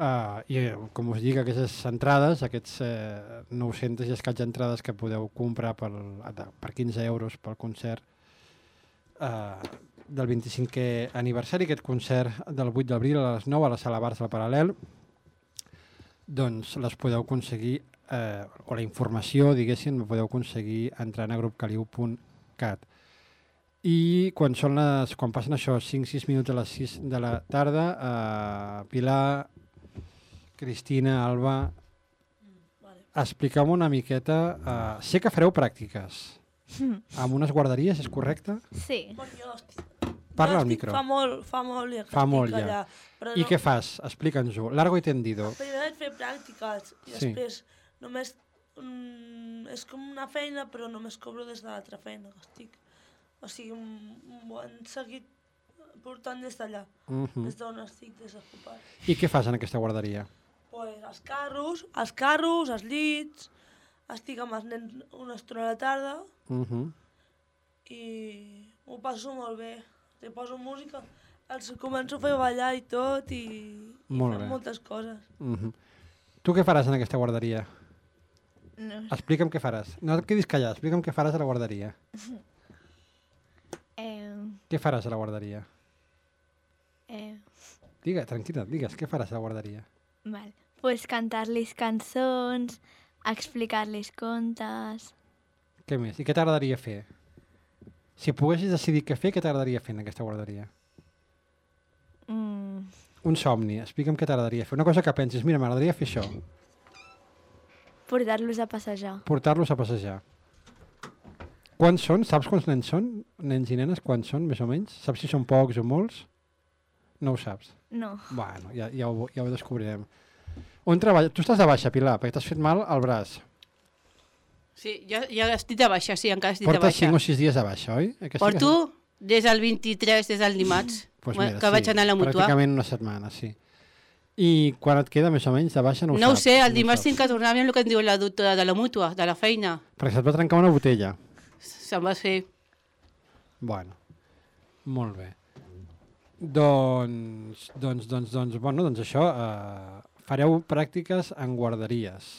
uh, i com us dic aquestes entrades, aquests uh, 900 i escaig entrades que podeu comprar per, per 15 euros pel concert uh, del 25è aniversari, aquest concert del 8 d'abril a les 9 a la sala del Paral·lel doncs les podeu aconseguir eh, o la informació, diguéssim, la podeu aconseguir entrant a grupcaliu.cat. I quan, són les, quan passen això, 5-6 minuts a les 6 de la tarda, eh, Pilar, Cristina, Alba, expliqueu una miqueta... Eh, sé que fareu pràctiques amb unes guarderies, és correcte? Sí. Parla al micro. Fa molt, fa molt ja Fa molt ja. allà, I no- què fas? Explica'ns-ho. Largo i tendido. Primer vaig fer pràctiques i Sí. després només... Mm, és com una feina, però només cobro des de l'altra feina que estic. O sigui, m- m'ho han seguit portant des d'allà, Mhm. des d'on estic desocupat. I què fas en aquesta guarderia? Pues, els carros, els carros, els llits, estic amb els nens una estona a la tarda Uh -huh. i m'ho passo molt bé. Si poso música, els començo a fer ballar i tot i, i Molt fem bé. moltes coses. Uh -huh. Tu què faràs en aquesta guarderia? No. Explica'm què faràs. No et quedis callat, explica'm què faràs a la guarderia. Eh, Què faràs a la guarderia? eh, Digue, tranquil·la, digues, què faràs a la guarderia? val. Pues cantar-los cançons, explicar-los contes... Què més? I què t'agradaria fer? Si poguessis decidir què fer, què t'agradaria fer en aquesta guarderia? Mm, Un somni, explica'm què t'agradaria fer. Una cosa que pensis, mira, m'agradaria fer això. Portar-los a passejar. Portar-los a passejar. Quants són? Saps quants nens són? Nens i nenes, quants són, més o menys? Saps si són pocs o molts? No ho saps. No. Bueno, ja, ja, ho, ja ho descobrirem. On treballes? Tu estàs de baixa, Pilar, perquè t'has fet mal al braç. Sí, ja, ja estic de baixa, sí, encara estic de Portes baixa. 5 o 6 dies de baixa, oi? Que sí que Porto des del 23, des del dimarts, Pues que mira, vaig sí, anar a la mutua. Pràcticament una setmana, sí. I quan et queda més o menys de baixa no ho No ho sé, el dimarts tinc que tornar a veure el que em diu la doctora de la mútua, de la feina. Perquè se't va trencar una botella. Se'n va fer. Bueno, molt bé. Doncs, doncs, doncs, doncs, bueno, doncs això, eh, fareu pràctiques en guarderies.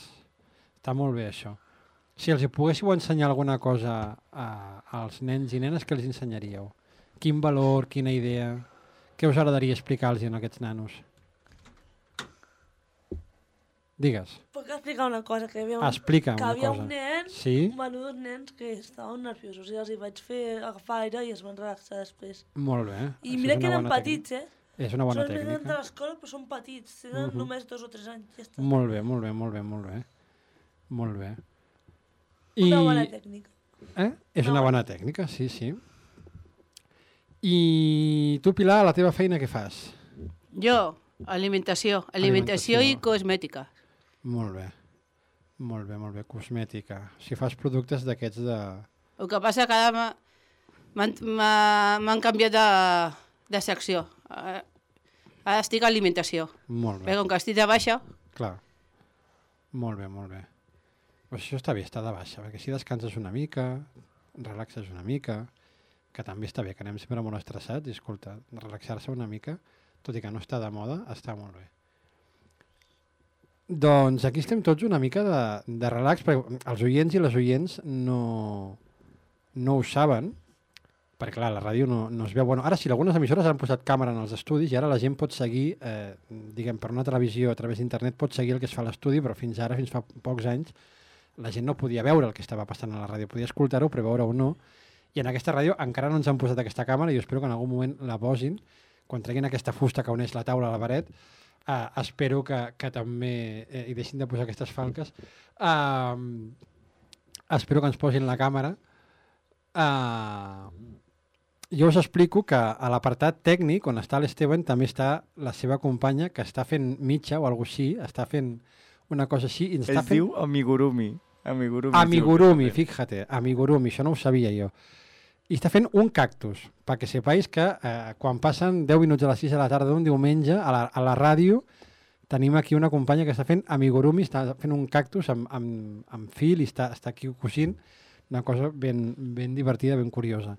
Està molt bé això. Si els hi poguéssiu ensenyar alguna cosa a, als nens i nenes, què els ensenyaríeu? Quin valor, quina idea? Què us agradaria explicar-los a aquests nanos? Digues. Puc explicar una cosa? Que hi havia un, Explica que una havia cosa. un nen, Sí? bueno, dos nens que estaven nerviosos i els hi vaig fer agafar aire i es van relaxar després. Molt bé. I Això mira que eren petits, eh? És una bona són Són tècnica. de l'escola, però són petits. Tenen Mhm. només dos o tres anys. Ja està. Molt bé, molt bé, molt bé, molt bé. Molt bé. Una bona tècnica. Eh? És una bona tècnica, sí, sí. I tu, Pilar, a la teva feina què fas? Jo, alimentació. Alimentació, Alimentació. i cosmètica. Molt bé. Molt bé, molt bé. Cosmètica. Si fas productes d'aquests de... El que passa que ara m'ha- m'han m'ha- m'han canviat de, de secció. Ara ara estic a alimentació. Molt bé. Perquè com que estic de baixa, Clar. Molt bé, molt bé. Pues això està bé, estar de baixa, perquè si descanses una mica, relaxes una mica, que també està bé, que anem sempre molt estressats, i escolta, relaxar-se una mica, tot i que no està de moda, està molt bé. Doncs aquí estem tots una mica de, de relax, perquè els oients i les oients no, no ho saben, perquè clar, la ràdio no, no es veu... Bueno, ara sí, algunes emissores han posat càmera en els estudis i ara la gent pot seguir, eh, diguem, per una televisió a través d'internet pot seguir el que es fa a l'estudi, però fins ara, fins fa pocs anys, la gent no podia veure el que estava passant a la ràdio, podia escoltar-ho, però veure-ho no. I en aquesta ràdio encara no ens han posat aquesta càmera i jo espero que en algun moment la posin, quan treguin aquesta fusta que uneix la taula a la paret, eh, espero que, que també eh, hi deixin de posar aquestes falques. Eh, espero que ens posin la càmera. Eh, jo us explico que a l'apartat tècnic, on està l'Esteban, també està la seva companya, que està fent mitja o alguna així, està fent una cosa així. I ens Es està fent... diu Amigurumi. Amigurumi. Amigurumi, està fíjate, amigurumi, això no ho sabia jo. I està fent un cactus, perquè sepais que eh, quan passen 10 minuts a les 6 de la tarda d'un diumenge a la, a la ràdio tenim aquí una companya que està fent amigurumi, està fent un cactus amb, amb, amb fil i està, està aquí cosint, una cosa ben, ben divertida, ben curiosa.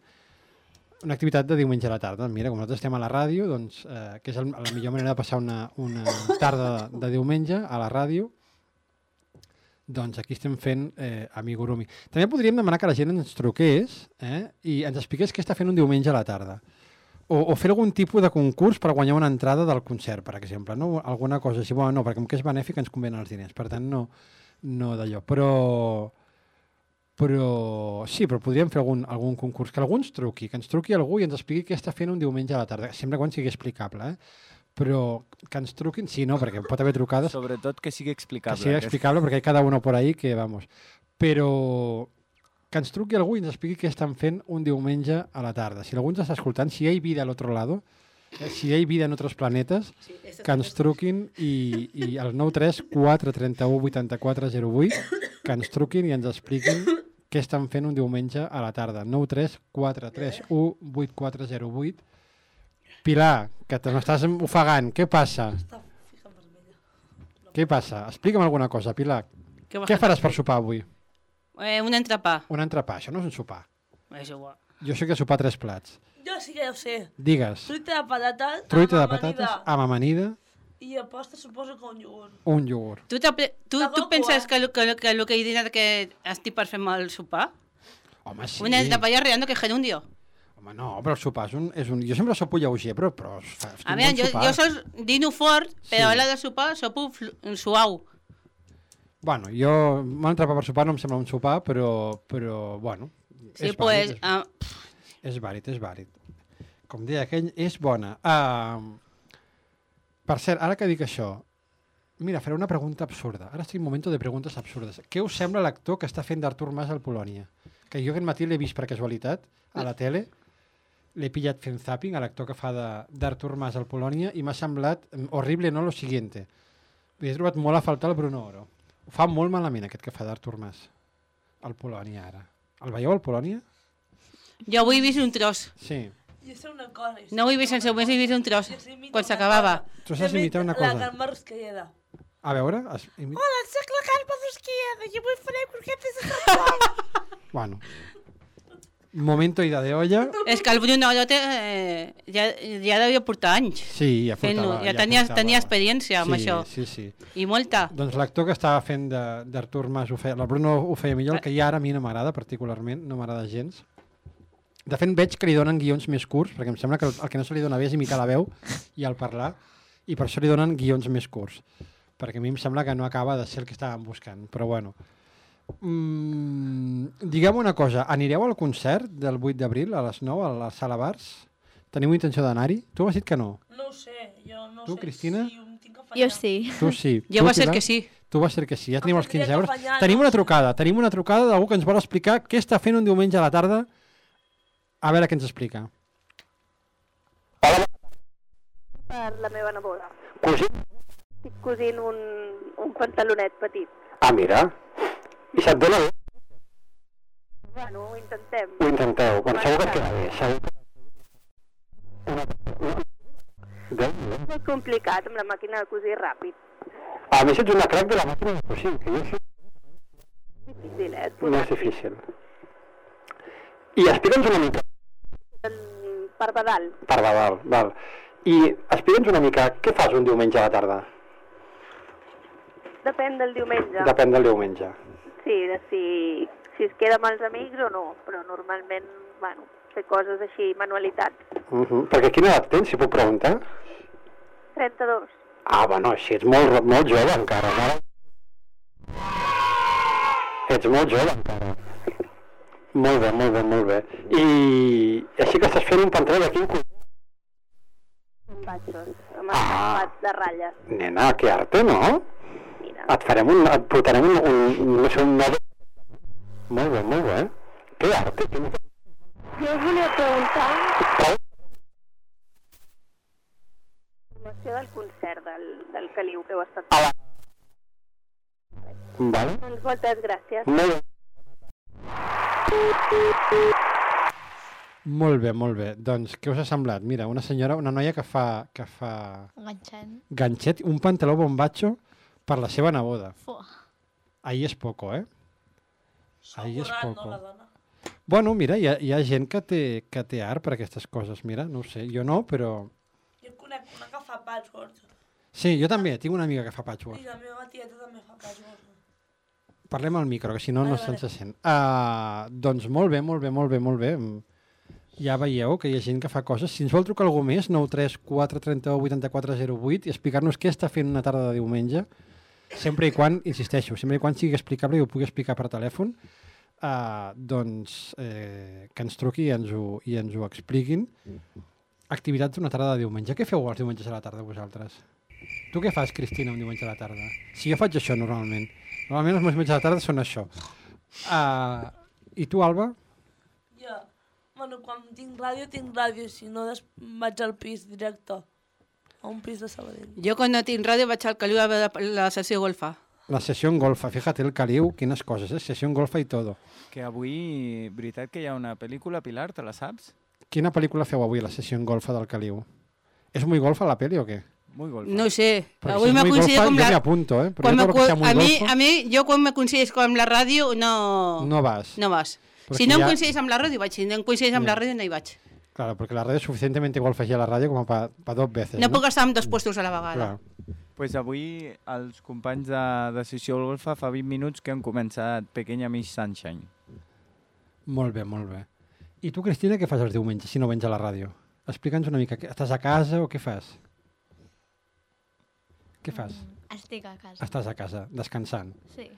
Una activitat de diumenge a la tarda. Mira, com nosaltres estem a la ràdio, doncs, eh, que és el, la millor manera de passar una, una tarda de, de diumenge a la ràdio, doncs aquí estem fent eh, amigurumi. També podríem demanar que la gent ens truqués eh, i ens expliqués què està fent un diumenge a la tarda. O, o fer algun tipus de concurs per guanyar una entrada del concert, per exemple. No? Alguna cosa així. Bueno, no, perquè com que és benèfic ens convenen els diners. Per tant, no, no d'allò. Però, però sí, però podríem fer algun, algun concurs. Que algú ens truqui, que ens truqui algú i ens expliqui què està fent un diumenge a la tarda. Sempre quan sigui explicable, eh? Però que ens truquin, sí, no, perquè pot haver trucades Sobretot que sigui explicable. que sigui explicable perquè hay cada uno por ahí que, vamos, però que ens truqui algú i ens expliqui què estan fent un diumenge a la tarda. Si algú ens està escoltant, si hi ha vida al otro lado, eh, si hi ha vida en otros planetes, que ens truquin i, i al 93 431 84 08 que ens truquin i ens expliquin què estan fent un diumenge a la tarda. 93 431 8408 Pilar, que te m'estàs ofegant, què passa? Què passa? Explica'm alguna cosa, Pilar. Què Què fer? faràs per sopar avui? eh, un entrepà. Un entrepà, això no és un sopar. És igual. Jo sé que sopar tres plats. Jo sí que ja ho sé. Digues, Truita de patates, truita de patates amanida. amb amanida, I a posta suposo que un iogurt. un iogurt. Tu, tu, tu penses que, el- que, que el que he dit que estic per fer-me el sopar? Home, sí. Un entrepà ja reando que gerundio. Home, no, però el sopar és un... És un... Jo sempre sopo lleuger, però, però A veure, jo, jo sols dino fort, però Sí. a l'hora de sopar sopo suau. Bueno, jo... Un entrepà per sopar no em sembla un sopar, però, però bueno... Sí, és pues, vàlid, és, ah, és vàlid, és vàlid. Com deia aquell, és bona. Uh, per cert, ara que dic això, mira, faré una pregunta absurda. Ara estic en un moment de preguntes absurdes. Què us sembla l'actor que està fent d'Artur Mas al Polònia? Que jo aquest matí l'he vist per casualitat a la tele, l'he pillat fent zapping a l'actor que fa de- d'Artur Mas al Polònia i m'ha semblat mm, horrible, no lo siguiente. He trobat molt a faltar el Bruno Oro. Ho fa molt malament aquest que fa d'Artur Mas al Polònia ara. El veieu al Polònia? jo avui he vist un tros. Sí. Jo sé una cosa. No ho he vist sense, només he vist un tros, quan s'acabava. Tu saps imitar una La cosa. Carme Rusqueda. A veure, es... Hola, soc la Carme Rusqueda i avui faré croquetes de bueno. Momento ida de olla. És que el Bruno Lote eh, ja, ja devia portar anys. Sí, ja portava- Ja, ja tenia, portava. tenia experiència amb Sí, això. sí, sí. I molta. Doncs l'actor que estava fent de- d'Artur Mas ho feia, el Bruno ho feia millor, el que ja ara a mi no m'agrada particularment, no m'agrada gens. De fet, veig que li donen guions més curts, perquè em sembla que el, el que no se li dona bé és imitar la veu i el parlar, i per això li donen guions més curts, perquè a mi em sembla que no acaba de ser el que estàvem buscant, però bueno. Mm, digueu una cosa, anireu al concert del 8 d'abril a les 9 a la Sala Bars? Teniu intenció d'anar-hi? Tu has dit que no. No ho sé, jo no Tu, sé Cristina? si em tinc que Jo sí. Tu sí. Jo Tu, va ser que sí. Tu va ser que sí. Ja tenim els 15 euros. afanyar, Tenim no? una trucada. Tenim una trucada d'algú que ens vol explicar què està fent un diumenge a la tarda. A veure què ens explica. per la meva neboda. Cosint? Estic cosint un, un pantalonet petit. Ah, mira. I se't dona bé? Bueno, ho intentem. Ho intenteu. Bueno, segur que et queda bé. Segur que... Déu, És molt complicat amb la màquina de cosir ràpid. A més, ets una crac de la màquina de cosir, que jo això Difícil, eh? no és difícil. I explica'ns una mica, Per badal. per Badal, val. I explica'ns una mica, què fas un diumenge a la tarda? Depèn del diumenge. Depèn del diumenge. Sí, de si, si es queda amb els amics o no, però normalment, bueno, fer coses així, manualitats. Uh -huh. Perquè quina edat tens, si puc preguntar? 32. Ah, bueno, així ets molt, molt jove encara, no? Ets molt jove encara. Molt bé, molt bé, molt bé. I així que estàs fent un pantaló de quin color? Amb batxos, amb Ah. de ratlles. Nena, que arte, no? Et farem un, et portarem un, un, no sé, un nou... Molt bé, molt bé. Que arte, quin... Jo us volia preguntar... Informació del concert del, del Caliu que heu estat fent. Vale. Doncs moltes gràcies. Molt bé. Molt bé, molt bé. Doncs què us ha semblat? Mira, una senyora, una noia que fa, que fa Enganxant. ganxet, un pantaló bombacho per la seva neboda. Fuà. Ahí és poco, eh? Ahí és Currant, no, poco. la dona. Bueno, mira, hi ha, hi ha gent que té, que té art per aquestes coses. Mira, no ho sé, jo no, però... Jo conec una que fa patchwork. Sí, jo també, tinc una amiga que fa patchwork. I la meva tieta també fa patchwork. Parlem al micro, que si no, no Vale, se'ns sent. Uh, doncs molt bé, molt bé, molt bé, molt bé. Ja veieu que hi ha gent que fa coses. Si ens vol trucar algú més, 934 31 84 08 i explicar-nos què està fent una tarda de diumenge, sempre i quan, insisteixo, sempre i quan sigui explicable i ho pugui explicar per telèfon, uh, doncs eh, que ens truqui i ens ho, i ens ho expliquin. Activitats d'una tarda de diumenge. Què feu els diumenges a la tarda vosaltres? Tu què fas, Cristina, un diumenge a la tarda? Si jo faig això normalment. Normalment els meus diumenges a la tarda són això. Uh, I tu, Alba? Jo, bueno, quan tinc ràdio, tinc ràdio, si no vaig al pis directe, a un pis de Sabadell. Jo quan no tinc ràdio vaig al Caliu a veure la sessió golfa. La sessió en golfa. Fíjate el caliu, quines coses, eh? Sessió en golfa i todo. Que avui, veritat que hi ha una pel·lícula, Pilar, te la saps? Quina pel·lícula feu avui, la sessió en golfa del caliu? És muy golfa la peli o què? Muy golfa. No ho sé. Perquè Avui si és m'ha coincidit golfa, com jo la... m'hi apunto, eh? Però Quan jo que a, mi, golfa, a mi, jo quan me coincideix amb la ràdio, no... no vas. No vas. Però si no em ja- coincideix amb la ràdio, vaig. Si no em coincideix amb Ja. la ràdio, no hi vaig. Claro, porque la radio es suficientemente golfa ya la radio como para dos veces. No puc estar en dos puestos a la vegada. Clar. pues avui els companys de, de Sessió Golfa fa 20 minuts que han començat Pequeña Miss Sunshine. Molt bé, molt bé. I tu, Cristina, què fas els diumenges si no vens a la ràdio? Explica'ns una mica. Estàs a casa o què fas? Què fas? Estic a casa. Estàs a casa, descansant. Sí.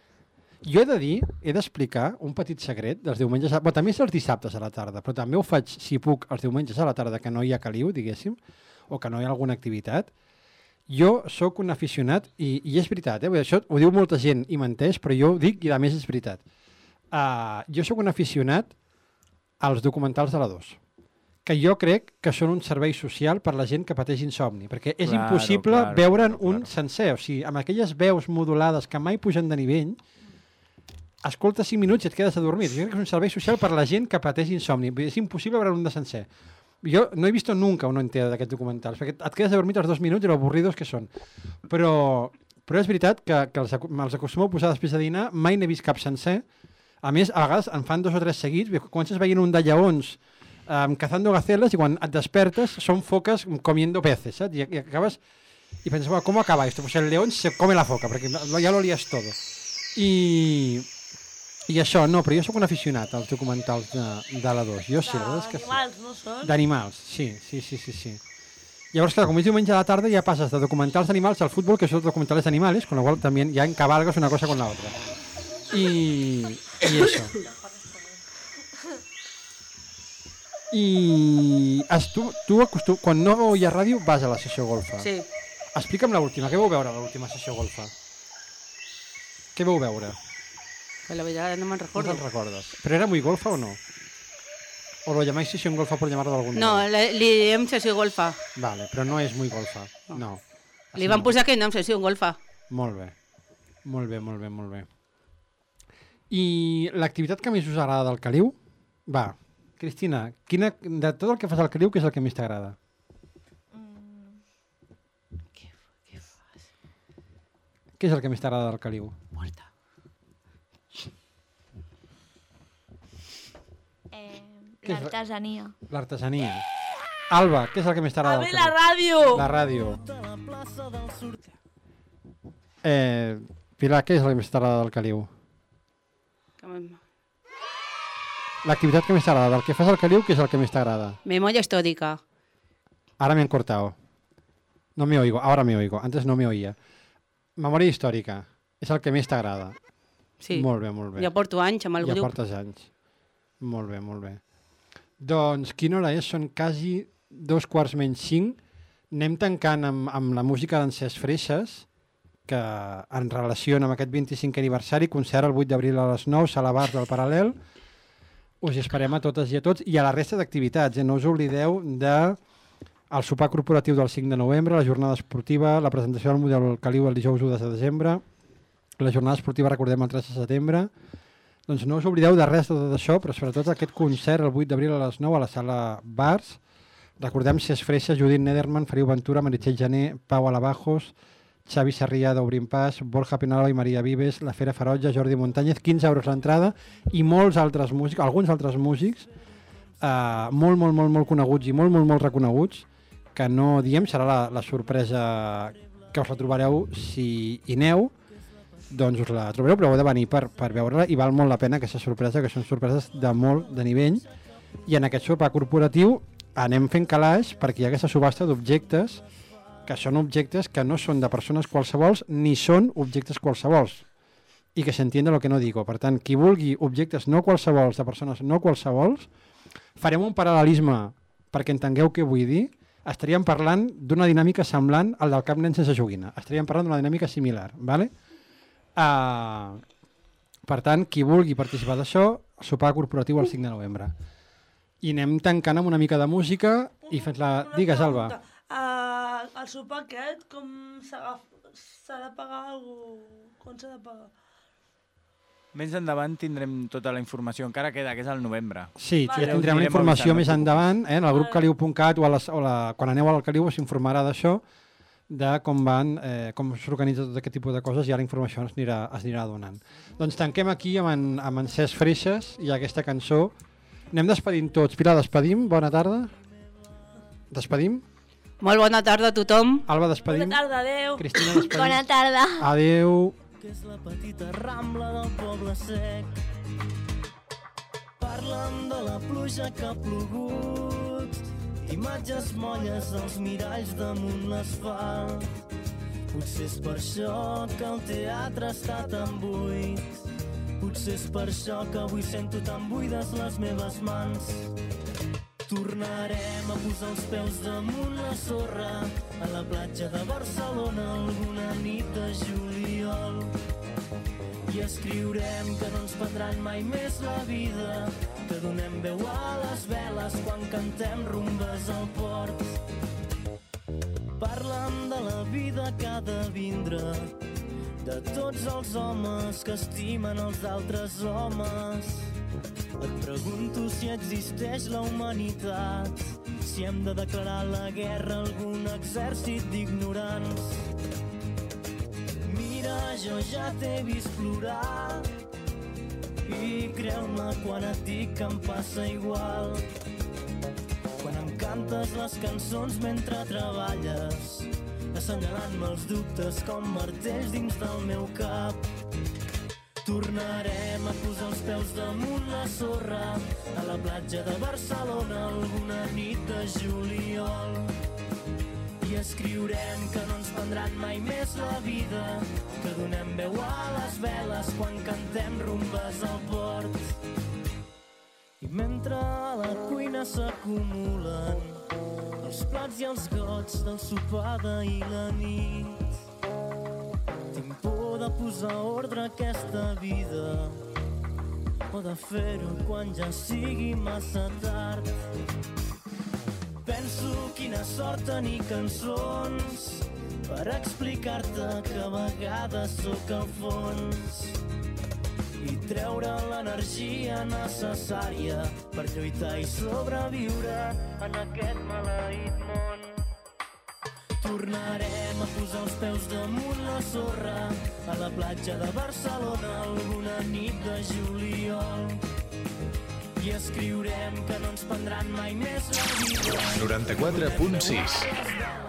Jo he de dir, he d'explicar un petit secret dels diumenges, a... bueno, també és els dissabtes a la tarda, però també ho faig, si puc, els diumenges a la tarda que no hi ha caliu, diguéssim, o que no hi ha alguna activitat. Jo sóc un aficionat, i, i és veritat, eh? Això ho diu molta gent i menteix, però jo ho dic i a més és veritat. Uh, jo sóc un aficionat als documentals de la 2 que jo crec que són un servei social per la gent que pateix insomni, perquè és Claro, impossible claro, veure'n un sencer, o sigui, amb aquelles veus modulades que mai pugen de nivell, escolta 5 minuts i et quedes adormit. Jo crec que és un servei social per la gent que pateix insomni. És impossible veure un de sencer. Jo no he visto nunca uno entero d'aquests documentals, perquè et quedes a dormir els dos minuts i lo avorridos que són. Però, però és veritat que, que els, me'ls acostumo a posar després de dinar, mai n'he vist cap sencer. A més, a vegades en fan dos o tres seguits, comences veient un de lleons um, cazando gaceles i quan et despertes són foques comiendo peces, saps? I, i acabes i penses, ¿cómo acaba esto? Pues el león se come la foca, perquè ja lo lías todo. I, i això, no, però jo sóc un aficionat als documentals de, de la 2. Jo sí, la veritat és que sí. D'animals, no són? D'animals, sí, sí, sí, sí, sí. Llavors, clar, com és diumenge a la tarda, ja passes de documentals d'animals al futbol, que són documentals animales, con lo cual también ya encabalgas una cosa con la otra. Y, y eso. I has, tu, tu acostum, quan no hi ha ràdio vas a la sessió golfa. Sí. Explica'm l'última, què vau veure a l'última sessió golfa? Què vau veure? Que la veritat no me'n No recordo. te'n recordes. Però era muy golfa o no? ¿O lo llamáis sesión golfa por llamarlo de algún No, modo? li, li diem sessió golfa. Vale, però no és muy golfa. No. Li van posar aquest nom, sessió golfa. Molt bé. Molt bé, molt bé, molt bé. I l'activitat que més us agrada del Caliu? Va, Cristina, quina, de tot el que fas al Caliu, què és el que més t'agrada? Què és el que més t'agrada del Caliu? Eh, Què és la- L'artesania. L'artesania. Alba, què és el que més t'agrada A mi la ràdio! La ràdio. Eh, Pilar, què és el que més t'agrada del Caliu? L'activitat que més t'agrada, del que fas al Caliu, què és el que més t'agrada? Memoria històrica. Ahora me han cortado. No me oigo, ahora me oigo. Antes no me oía. Memòria històrica. És el que més t'agrada. Sí. Molt bé, molt bé. Ja porto anys amb el ja grup. portes anys. Molt bé, molt bé. Doncs quina hora és? Són quasi dos quarts menys cinc. Anem tancant amb, amb la música d'en Cesc Freixes, que en relació amb aquest 25 aniversari, concert el 8 d'abril a les 9, sala bars del Paral·lel. Us esperem a totes i a tots i a la resta d'activitats. Eh? No us oblideu de el sopar corporatiu del 5 de novembre, la jornada esportiva, la presentació del model Caliu el dijous 1 de desembre, la jornada esportiva, recordem, el 3 de setembre. Doncs no us oblideu de res de tot això, però sobretot aquest concert el 8 d'abril a les 9 a la sala Bars. Recordem Cesc Freixa, Judit Nederman, Feriu Ventura, Meritxell Jané, Pau Alabajos, Xavi Sarrià d'Obrim Pas, Borja Penalba i Maria Vives, La Fera Ferotge, Jordi Montañez, 15 euros l'entrada i molts altres músics, alguns altres músics eh, molt, molt, molt, molt coneguts i molt, molt, molt reconeguts que no diem, serà la, la sorpresa que us la trobareu si hi aneu doncs us la trobareu, però heu de venir per, per veure-la i val molt la pena aquesta sorpresa, que són sorpreses de molt de nivell i en aquest sopar corporatiu anem fent calaix perquè hi ha aquesta subhasta d'objectes que són objectes que no són de persones qualsevols ni són objectes qualsevols i que s'entiende lo que no digo. Per tant, qui vulgui objectes no qualsevols de persones no qualsevols, farem un paral·lelisme perquè entengueu què vull dir. Estaríem parlant d'una dinàmica semblant al del cap nen sense joguina. Estaríem parlant d'una dinàmica similar. ¿vale? Uh, per tant, qui vulgui participar d'això, sopar corporatiu el 5 de novembre. I anem tancant amb una mica de música i fent la... Digues, Alba. Uh, el sopar aquest, com. S'ha de pagar algú? Com s'ha de pagar? Més endavant tindrem tota la informació, encara queda, que és al novembre. Sí, Ja ja us tindrem la informació més endavant. Eh? En el grup caliu.cat o, a les, o la, quan aneu al Caliu s'informarà d'això, de com van, eh, com s'organitza tot aquest tipus de coses i ara la informació es anirà, es anirà donant. Doncs tanquem aquí amb en, amb en Cesc Freixes i aquesta cançó. Anem despedint tots. Pilar, despedim? Bona tarda. Despedim? Molt bona tarda a tothom. Alba, despedim? Bona tarda, adeu. Cristina, despedim? Bona tarda. Adeu. que és la petita rambla del poble sec. Parlen de la pluja que ha plogut, imatges molles als miralls damunt l'asfalt. Potser és per això que el teatre està tan buit. Potser és per això que avui sento tan buides les meves mans. Tornarem a posar els peus damunt la sorra a la platja de Barcelona alguna nit de juliol. I escriurem que no ens prendran mai més la vida, que donem veu a les veles quan cantem rumbes al port. Parlen de la vida que ha de vindre, de tots els homes que estimen els altres homes. Et pregunto si existeix la humanitat, si hem de declarar la guerra a algun exèrcit d'ignorants. Jo ja t'he vist plorar i creu-me quan et dic que em passa igual. Quan em cantes les cançons mentre treballes, assenyalant-me els dubtes com martells dins del meu cap. Tornarem a posar els peus damunt la sorra a la platja de Barcelona alguna nit de juliol. Escriurem que no ens prendran mai més la vida, que donem veu a les veles quan cantem rumbes al port. I mentre a la cuina s'acumulen els plats i els gots del sopar d'ahir la nit, tinc por de posar ordre a aquesta vida o de fer-ho quan ja sigui massa tard. Penso quina sort tenir cançons per explicar-te que a vegades sóc al fons i treure l'energia necessària per lluitar i sobreviure en aquest maleït món. Tornarem a posar els peus damunt la sorra a la platja de Barcelona alguna nit de juliol. I escriurem que no ens prendran mai més la vida. 94.6